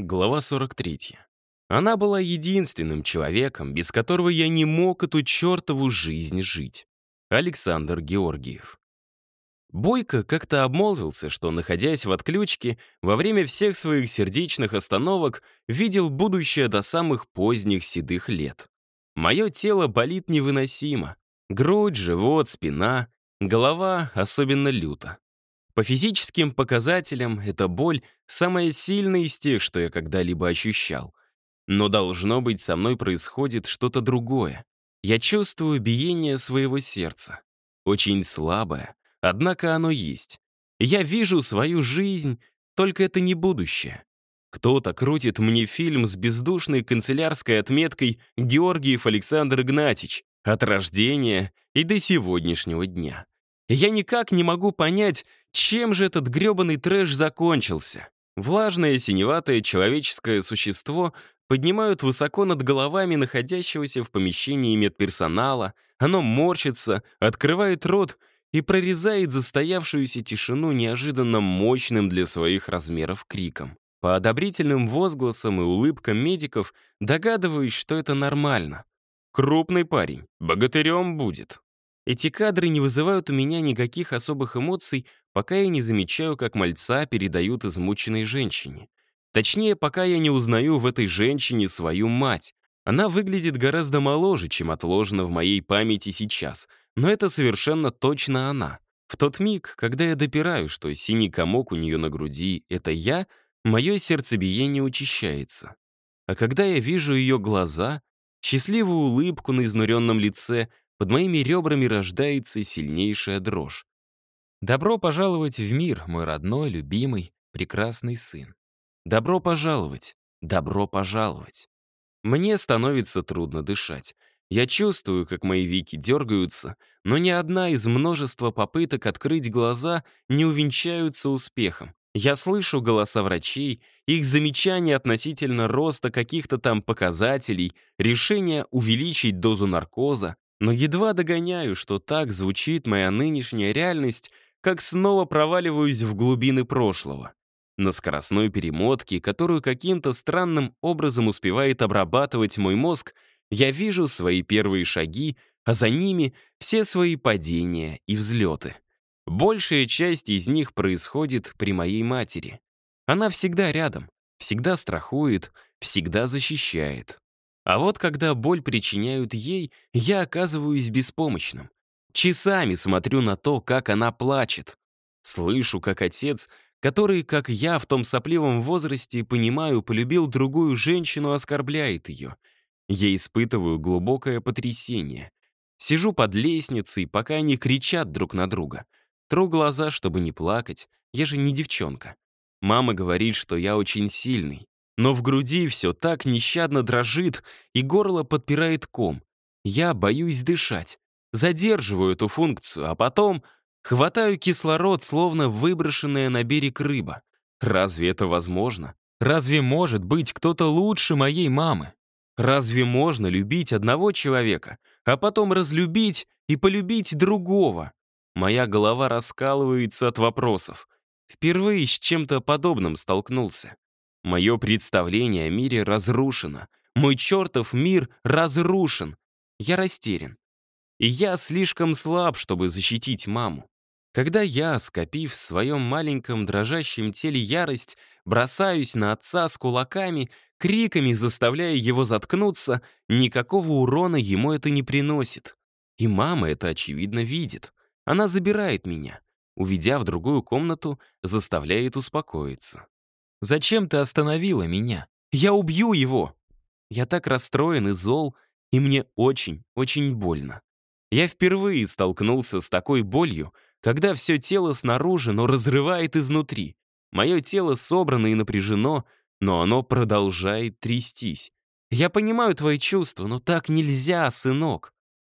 Глава 43. Она была единственным человеком, без которого я не мог эту чертову жизнь жить. Александр Георгиев. Бойко как-то обмолвился, что, находясь в отключке, во время всех своих сердечных остановок видел будущее до самых поздних седых лет. Мое тело болит невыносимо. Грудь, живот, спина, голова особенно люто. По физическим показателям эта боль самая сильная из тех, что я когда-либо ощущал. Но должно быть, со мной происходит что-то другое. Я чувствую биение своего сердца. Очень слабое, однако оно есть. Я вижу свою жизнь, только это не будущее. Кто-то крутит мне фильм с бездушной канцелярской отметкой «Георгиев Александр Игнатьич» от рождения и до сегодняшнего дня. я никак не могу понять, чем же этот грёбаный трэш закончился? Влажное синеватое человеческое существо поднимают высоко над головами находящегося в помещении медперсонала, оно морщится, открывает рот и прорезает застоявшуюся тишину неожиданно мощным для своих размеров криком. По одобрительным возгласам и улыбкам медиков догадываюсь, что это нормально. Крупный парень, богатырем будет. Эти кадры не вызывают у меня никаких особых эмоций, пока я не замечаю, как мальца передают измученной женщине. Точнее, пока я не узнаю в этой женщине свою мать. Она выглядит гораздо моложе, чем отложено в моей памяти сейчас, но это совершенно точно она. В тот миг, когда я допираю, что синий комок у нее на груди — это я, мое сердцебиение учащается. А когда я вижу ее глаза, счастливую улыбку на изнуренном лице, под моими ребрами рождается сильнейшая дрожь. Добро пожаловать в мир, мой родной, любимый, прекрасный сын. Добро пожаловать, добро пожаловать. Мне становится трудно дышать. Я чувствую, как мои веки дергаются, но ни одна из множества попыток открыть глаза не увенчаются успехом. Я слышу голоса врачей, их замечания относительно роста каких-то там показателей, решения увеличить дозу наркоза, но едва догоняю, что так звучит моя нынешняя реальность как снова проваливаюсь в глубины прошлого. На скоростной перемотке, которую каким-то странным образом успевает обрабатывать мой мозг, я вижу свои первые шаги, а за ними все свои падения и взлеты. Большая часть из них происходит при моей матери. Она всегда рядом, всегда страхует, всегда защищает. А вот когда боль причиняют ей, я оказываюсь беспомощным. Часами смотрю на то, как она плачет. Слышу, как отец, который, как я, в том сопливом возрасте, понимаю, полюбил другую женщину, оскорбляет ее. Я испытываю глубокое потрясение. Сижу под лестницей, пока они кричат друг на друга. Тру глаза, чтобы не плакать. Я же не девчонка. Мама говорит, что я очень сильный. Но в груди все так нещадно дрожит, и горло подпирает ком. Я боюсь дышать задерживаю эту функцию, а потом хватаю кислород, словно выброшенная на берег рыба. Разве это возможно? Разве может быть кто-то лучше моей мамы? Разве можно любить одного человека, а потом разлюбить и полюбить другого? Моя голова раскалывается от вопросов. Впервые с чем-то подобным столкнулся. Мое представление о мире разрушено. Мой чертов мир разрушен. Я растерян. И я слишком слаб, чтобы защитить маму. Когда я, скопив в своем маленьком дрожащем теле ярость, бросаюсь на отца с кулаками, криками заставляя его заткнуться, никакого урона ему это не приносит. И мама это, очевидно, видит. Она забирает меня. Уведя в другую комнату, заставляет успокоиться. «Зачем ты остановила меня? Я убью его!» Я так расстроен и зол, и мне очень, очень больно. Я впервые столкнулся с такой болью, когда все тело снаружи, но разрывает изнутри. Мое тело собрано и напряжено, но оно продолжает трястись. Я понимаю твои чувства, но так нельзя, сынок.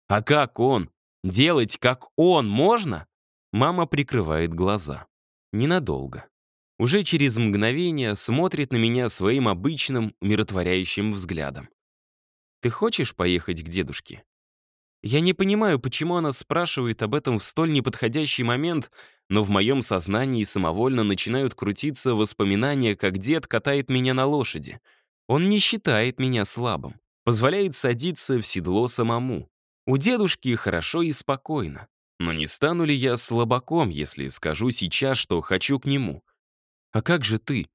А как он? Делать как он можно? Мама прикрывает глаза. Ненадолго. Уже через мгновение смотрит на меня своим обычным умиротворяющим взглядом. «Ты хочешь поехать к дедушке?» Я не понимаю, почему она спрашивает об этом в столь неподходящий момент, но в моем сознании самовольно начинают крутиться воспоминания, как дед катает меня на лошади. Он не считает меня слабым, позволяет садиться в седло самому. У дедушки хорошо и спокойно. Но не стану ли я слабаком, если скажу сейчас, что хочу к нему? А как же ты?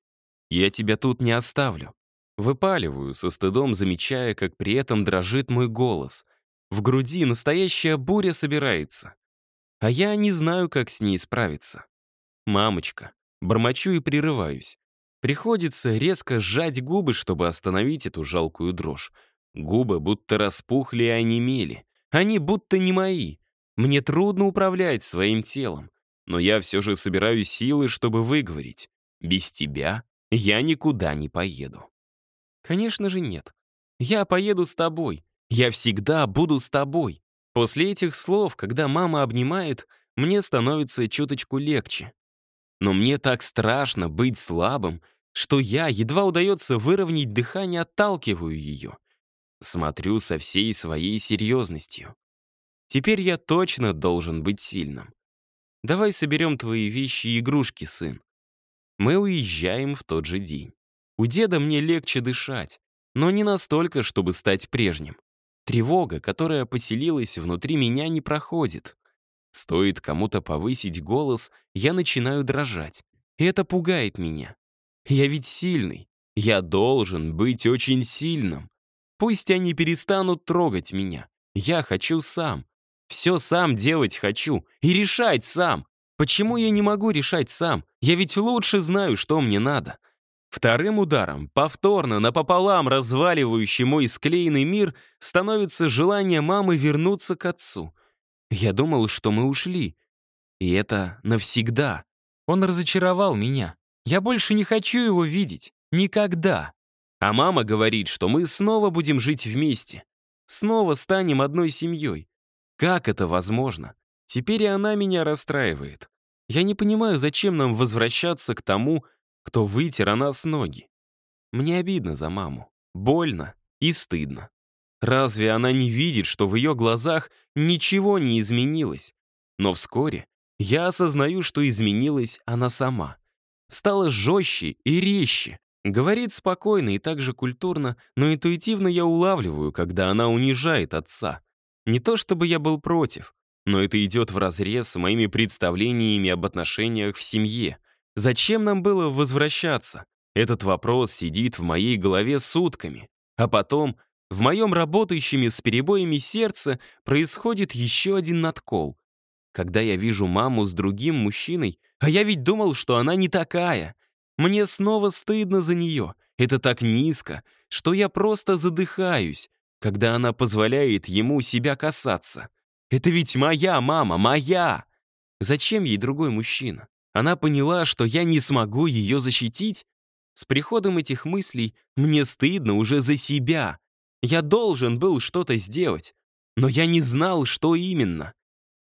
Я тебя тут не оставлю. Выпаливаю, со стыдом замечая, как при этом дрожит мой голос. В груди настоящая буря собирается. А я не знаю, как с ней справиться. Мамочка. Бормочу и прерываюсь. Приходится резко сжать губы, чтобы остановить эту жалкую дрожь. Губы будто распухли и онемели. Они будто не мои. Мне трудно управлять своим телом. Но я все же собираю силы, чтобы выговорить. Без тебя я никуда не поеду. Конечно же нет. Я поеду с тобой. Я всегда буду с тобой. После этих слов, когда мама обнимает, мне становится чуточку легче. Но мне так страшно быть слабым, что я, едва удается выровнять дыхание, отталкиваю ее. Смотрю со всей своей серьезностью. Теперь я точно должен быть сильным. Давай соберем твои вещи и игрушки, сын. Мы уезжаем в тот же день. У деда мне легче дышать, но не настолько, чтобы стать прежним. Тревога, которая поселилась внутри меня, не проходит. Стоит кому-то повысить голос, я начинаю дрожать. И это пугает меня. Я ведь сильный. Я должен быть очень сильным. Пусть они перестанут трогать меня. Я хочу сам. Все сам делать хочу. И решать сам. Почему я не могу решать сам? Я ведь лучше знаю, что мне надо. Вторым ударом, повторно, напополам разваливающий мой склеенный мир, становится желание мамы вернуться к отцу. Я думал, что мы ушли. И это навсегда. Он разочаровал меня. Я больше не хочу его видеть. Никогда. А мама говорит, что мы снова будем жить вместе. Снова станем одной семьей. Как это возможно? Теперь и она меня расстраивает. Я не понимаю, зачем нам возвращаться к тому, кто вытер о нас ноги. Мне обидно за маму. Больно и стыдно. Разве она не видит, что в ее глазах ничего не изменилось? Но вскоре я осознаю, что изменилась она сама. Стала жестче и резче. Говорит спокойно и так же культурно, но интуитивно я улавливаю, когда она унижает отца. Не то чтобы я был против, но это идет вразрез с моими представлениями об отношениях в семье. Зачем нам было возвращаться? Этот вопрос сидит в моей голове сутками. А потом, в моем работающими с перебоями сердце происходит еще один надкол. Когда я вижу маму с другим мужчиной, а я ведь думал, что она не такая. Мне снова стыдно за нее. Это так низко, что я просто задыхаюсь когда она позволяет ему себя касаться. Это ведь моя мама, моя! Зачем ей другой мужчина? Она поняла, что я не смогу ее защитить? С приходом этих мыслей мне стыдно уже за себя. Я должен был что-то сделать, но я не знал, что именно.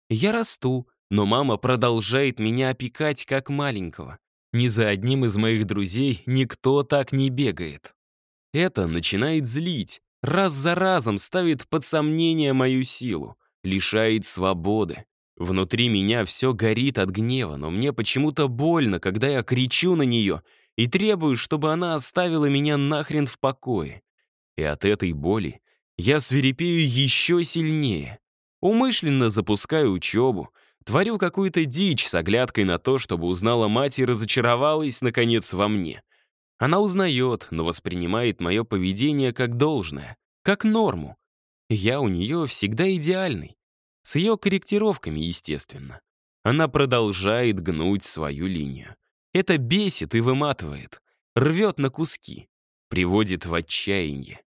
Я расту, но мама продолжает меня опекать как маленького. Ни за одним из моих друзей никто так не бегает. Это начинает злить, раз за разом ставит под сомнение мою силу, лишает свободы. Внутри меня все горит от гнева, но мне почему-то больно, когда я кричу на нее и требую, чтобы она оставила меня нахрен в покое. И от этой боли я свирепею еще сильнее. Умышленно запускаю учебу, творю какую-то дичь с оглядкой на то, чтобы узнала мать и разочаровалась, наконец, во мне. Она узнает, но воспринимает мое поведение как должное, как норму. Я у нее всегда идеальный. С ее корректировками, естественно. Она продолжает гнуть свою линию. Это бесит и выматывает. Рвет на куски. Приводит в отчаяние.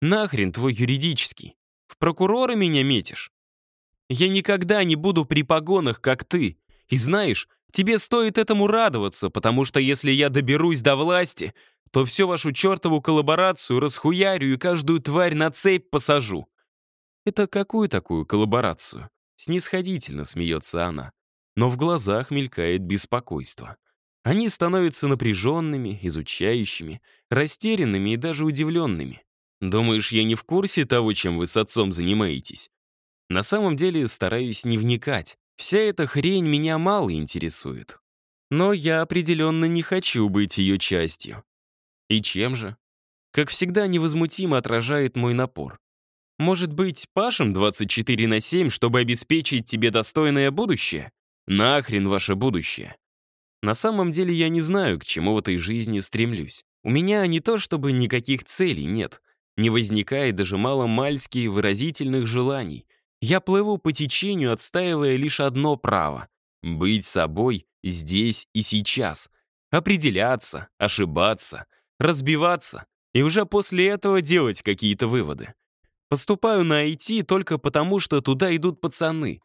Нахрен твой юридический? В прокурора меня метишь? Я никогда не буду при погонах, как ты. И знаешь, Тебе стоит этому радоваться, потому что если я доберусь до власти, то всю вашу чертову коллаборацию расхуярю и каждую тварь на цепь посажу». «Это какую такую коллаборацию?» Снисходительно смеется она. Но в глазах мелькает беспокойство. Они становятся напряженными, изучающими, растерянными и даже удивленными. «Думаешь, я не в курсе того, чем вы с отцом занимаетесь?» На самом деле стараюсь не вникать, Вся эта хрень меня мало интересует. Но я определенно не хочу быть ее частью. И чем же? Как всегда, невозмутимо отражает мой напор. Может быть, пашем 24 на 7, чтобы обеспечить тебе достойное будущее? Нахрен ваше будущее. На самом деле я не знаю, к чему в этой жизни стремлюсь. У меня не то чтобы никаких целей нет. Не возникает даже мало-мальски выразительных желаний. Я плыву по течению, отстаивая лишь одно право — быть собой здесь и сейчас. Определяться, ошибаться, разбиваться и уже после этого делать какие-то выводы. Поступаю на IT только потому, что туда идут пацаны.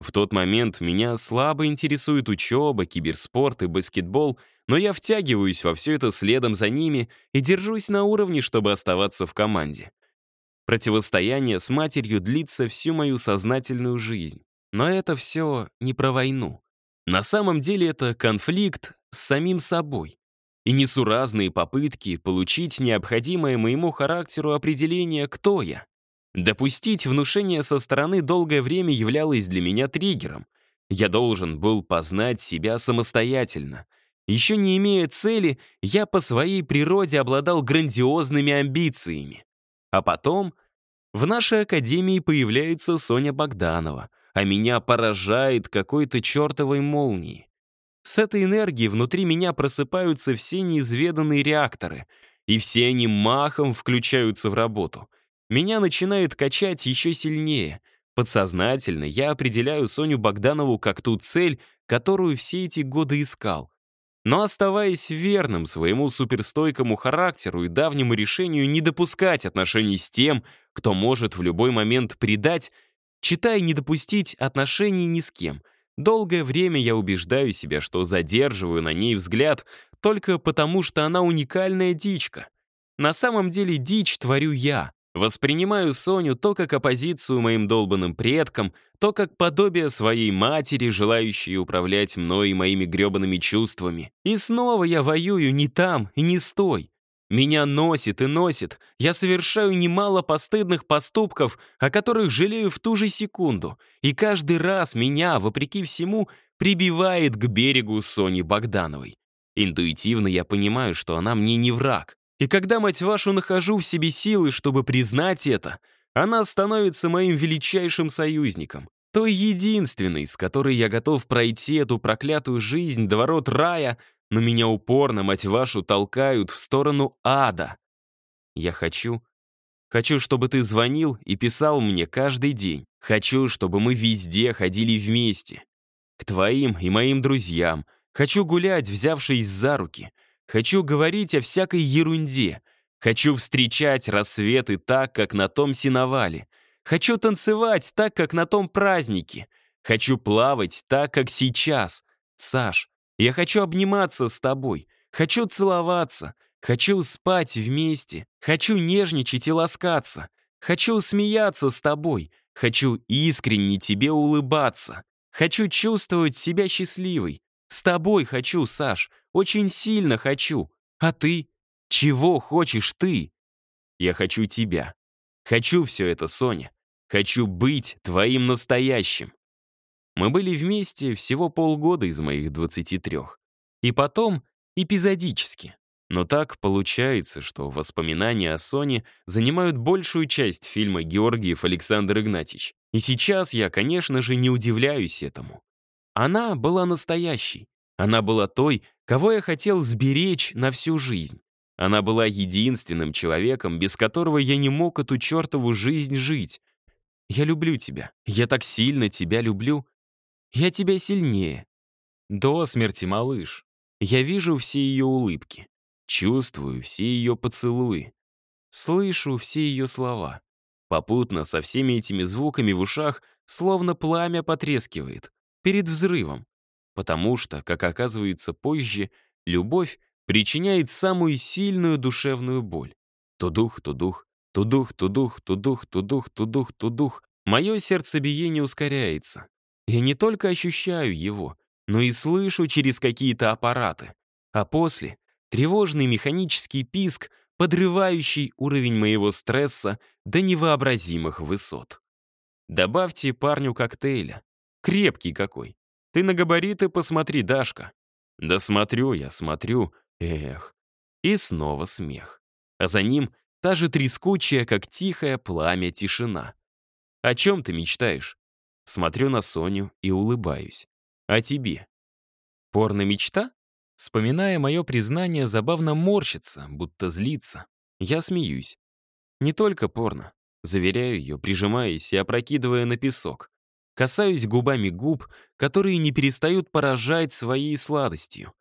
В тот момент меня слабо интересует учеба, киберспорт и баскетбол, но я втягиваюсь во все это следом за ними и держусь на уровне, чтобы оставаться в команде. Противостояние с матерью длится всю мою сознательную жизнь. Но это все не про войну. На самом деле это конфликт с самим собой и несуразные попытки получить необходимое моему характеру определение «кто я?». Допустить внушение со стороны долгое время являлось для меня триггером. Я должен был познать себя самостоятельно. Еще не имея цели, я по своей природе обладал грандиозными амбициями. А потом в нашей академии появляется Соня Богданова, а меня поражает какой-то чертовой молнией. С этой энергией внутри меня просыпаются все неизведанные реакторы, и все они махом включаются в работу — меня начинает качать еще сильнее. Подсознательно я определяю Соню Богданову как ту цель, которую все эти годы искал. Но оставаясь верным своему суперстойкому характеру и давнему решению не допускать отношений с тем, кто может в любой момент предать, читая не допустить отношений ни с кем, долгое время я убеждаю себя, что задерживаю на ней взгляд только потому, что она уникальная дичка. На самом деле дичь творю я, Воспринимаю Соню то как оппозицию моим долбанным предкам, то как подобие своей матери, желающей управлять мной и моими гребаными чувствами. И снова я воюю не там и не с той. Меня носит и носит. Я совершаю немало постыдных поступков, о которых жалею в ту же секунду. И каждый раз меня, вопреки всему, прибивает к берегу Сони Богдановой. Интуитивно я понимаю, что она мне не враг. И когда, мать вашу, нахожу в себе силы, чтобы признать это, она становится моим величайшим союзником. Той единственной, с которой я готов пройти эту проклятую жизнь до ворот рая, но меня упорно, мать вашу, толкают в сторону ада. Я хочу... Хочу, чтобы ты звонил и писал мне каждый день. Хочу, чтобы мы везде ходили вместе. К твоим и моим друзьям. Хочу гулять, взявшись за руки. Хочу говорить о всякой ерунде. Хочу встречать рассветы так, как на том синовале. Хочу танцевать так, как на том празднике. Хочу плавать так, как сейчас. Саш, я хочу обниматься с тобой. Хочу целоваться. Хочу спать вместе. Хочу нежничать и ласкаться. Хочу смеяться с тобой. Хочу искренне тебе улыбаться. Хочу чувствовать себя счастливой. С тобой хочу, Саш. Очень сильно хочу. А ты? Чего хочешь ты? Я хочу тебя. Хочу все это, Соня. Хочу быть твоим настоящим. Мы были вместе всего полгода из моих 23. И потом эпизодически. Но так получается, что воспоминания о Соне занимают большую часть фильма Георгиев Александр Игнатьевич. И сейчас я, конечно же, не удивляюсь этому. Она была настоящей. Она была той, кого я хотел сберечь на всю жизнь. Она была единственным человеком, без которого я не мог эту чертову жизнь жить. Я люблю тебя. Я так сильно тебя люблю. Я тебя сильнее. До смерти, малыш. Я вижу все ее улыбки. Чувствую все ее поцелуи. Слышу все ее слова. Попутно со всеми этими звуками в ушах словно пламя потрескивает. Перед взрывом. Потому что, как оказывается позже, любовь причиняет самую сильную душевную боль. Тудух, тудух, тудух, тудух, тудух, тудух, тудух, тудух. Мое сердцебиение ускоряется. Я не только ощущаю его, но и слышу через какие-то аппараты. А после — тревожный механический писк, подрывающий уровень моего стресса до невообразимых высот. Добавьте парню коктейля. Крепкий какой. Ты на габариты посмотри, Дашка. Да смотрю я, смотрю. Эх. И снова смех. А за ним та же трескучая, как тихое пламя, тишина. О чем ты мечтаешь? Смотрю на Соню и улыбаюсь. А тебе? Порно-мечта? Вспоминая мое признание, забавно морщится, будто злится. Я смеюсь. Не только порно. Заверяю ее, прижимаясь и опрокидывая на песок. Касаюсь губами губ, которые не перестают поражать своей сладостью.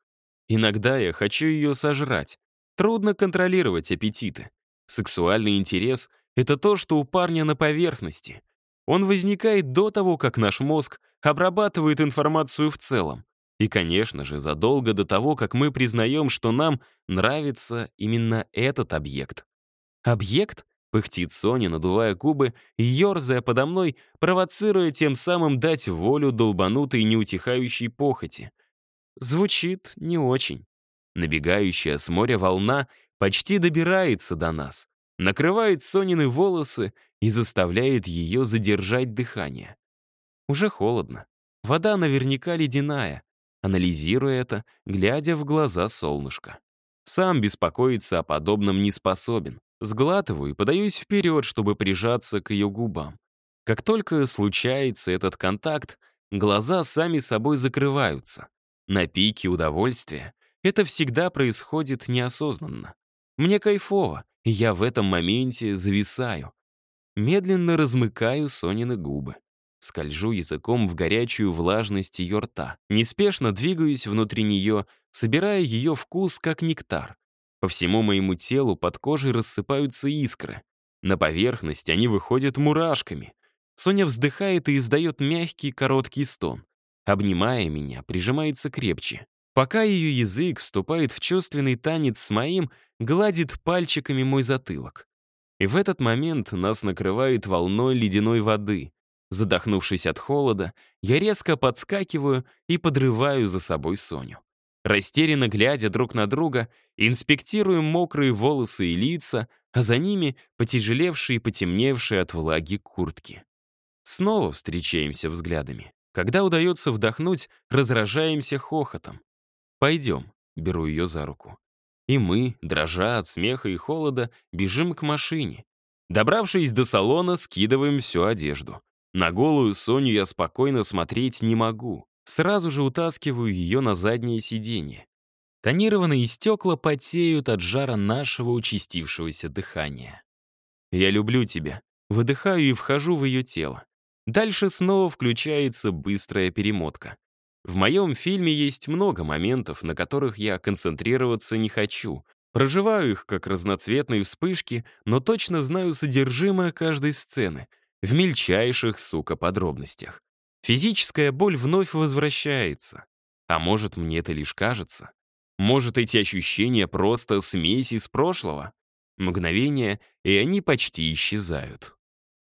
Иногда я хочу ее сожрать. Трудно контролировать аппетиты. Сексуальный интерес — это то, что у парня на поверхности. Он возникает до того, как наш мозг обрабатывает информацию в целом. И, конечно же, задолго до того, как мы признаем, что нам нравится именно этот объект. Объект? Пыхтит Соня, надувая губы ерзая подо мной, провоцируя тем самым дать волю долбанутой неутихающей похоти. Звучит не очень. Набегающая с моря волна почти добирается до нас, накрывает Сонины волосы и заставляет ее задержать дыхание. Уже холодно. Вода наверняка ледяная. Анализируя это, глядя в глаза солнышка. Сам беспокоиться о подобном не способен. Сглатываю и подаюсь вперед, чтобы прижаться к ее губам. Как только случается этот контакт, глаза сами собой закрываются. На пике удовольствия это всегда происходит неосознанно. Мне кайфово, и я в этом моменте зависаю. Медленно размыкаю Сонины губы. Скольжу языком в горячую влажность ее рта. Неспешно двигаюсь внутри нее, собирая ее вкус как нектар. По всему моему телу под кожей рассыпаются искры. На поверхность они выходят мурашками. Соня вздыхает и издает мягкий короткий стон. Обнимая меня, прижимается крепче. Пока ее язык вступает в чувственный танец с моим, гладит пальчиками мой затылок. И в этот момент нас накрывает волной ледяной воды. Задохнувшись от холода, я резко подскакиваю и подрываю за собой Соню. Растерянно глядя друг на друга, инспектируем мокрые волосы и лица, а за ними потяжелевшие и потемневшие от влаги куртки. Снова встречаемся взглядами. Когда удается вдохнуть, разражаемся хохотом. «Пойдем», — беру ее за руку. И мы, дрожа от смеха и холода, бежим к машине. Добравшись до салона, скидываем всю одежду. На голую Соню я спокойно смотреть не могу. Сразу же утаскиваю ее на заднее сиденье. Тонированные стекла потеют от жара нашего участившегося дыхания. «Я люблю тебя». Выдыхаю и вхожу в ее тело. Дальше снова включается быстрая перемотка. В моем фильме есть много моментов, на которых я концентрироваться не хочу. Проживаю их как разноцветные вспышки, но точно знаю содержимое каждой сцены, в мельчайших, сука, подробностях. Физическая боль вновь возвращается. А может, мне это лишь кажется? Может, эти ощущения просто смесь из прошлого? Мгновение, и они почти исчезают.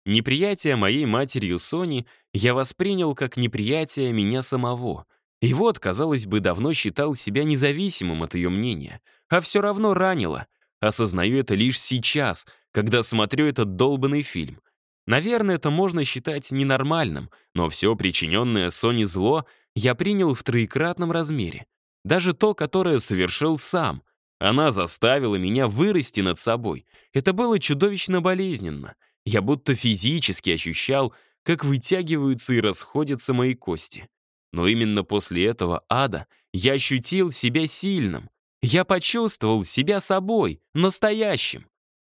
Неприятие моей матерью Сони я воспринял как неприятие меня самого. И вот, казалось бы, давно считал себя независимым от ее мнения, а все равно ранило. Осознаю это лишь сейчас, когда смотрю этот долбанный фильм. Наверное, это можно считать ненормальным, но все причиненное Соне зло я принял в троекратном размере. Даже то, которое совершил сам. Она заставила меня вырасти над собой. Это было чудовищно болезненно. Я будто физически ощущал, как вытягиваются и расходятся мои кости. Но именно после этого ада я ощутил себя сильным. Я почувствовал себя собой, настоящим.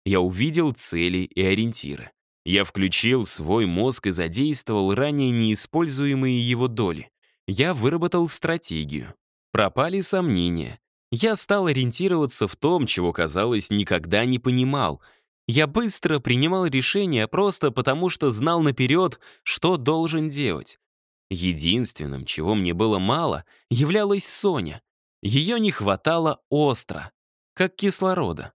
Я увидел цели и ориентиры. Я включил свой мозг и задействовал ранее неиспользуемые его доли. Я выработал стратегию. Пропали сомнения. Я стал ориентироваться в том, чего, казалось, никогда не понимал. Я быстро принимал решения просто потому, что знал наперед, что должен делать. Единственным, чего мне было мало, являлась Соня. Ее не хватало остро, как кислорода.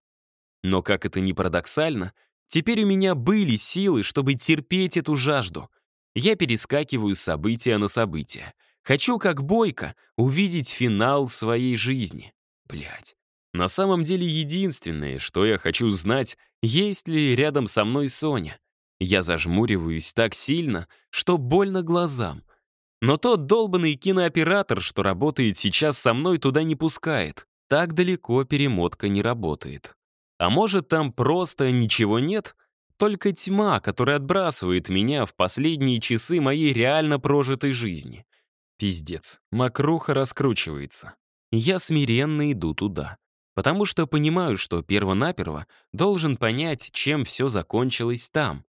Но, как это ни парадоксально, Теперь у меня были силы, чтобы терпеть эту жажду. Я перескакиваю с события на события. Хочу, как Бойко, увидеть финал своей жизни. Блять. На самом деле единственное, что я хочу знать, есть ли рядом со мной Соня. Я зажмуриваюсь так сильно, что больно глазам. Но тот долбанный кинооператор, что работает сейчас со мной, туда не пускает. Так далеко перемотка не работает. А может, там просто ничего нет? Только тьма, которая отбрасывает меня в последние часы моей реально прожитой жизни. Пиздец. Макруха раскручивается. Я смиренно иду туда. Потому что понимаю, что перво-наперво должен понять, чем все закончилось там.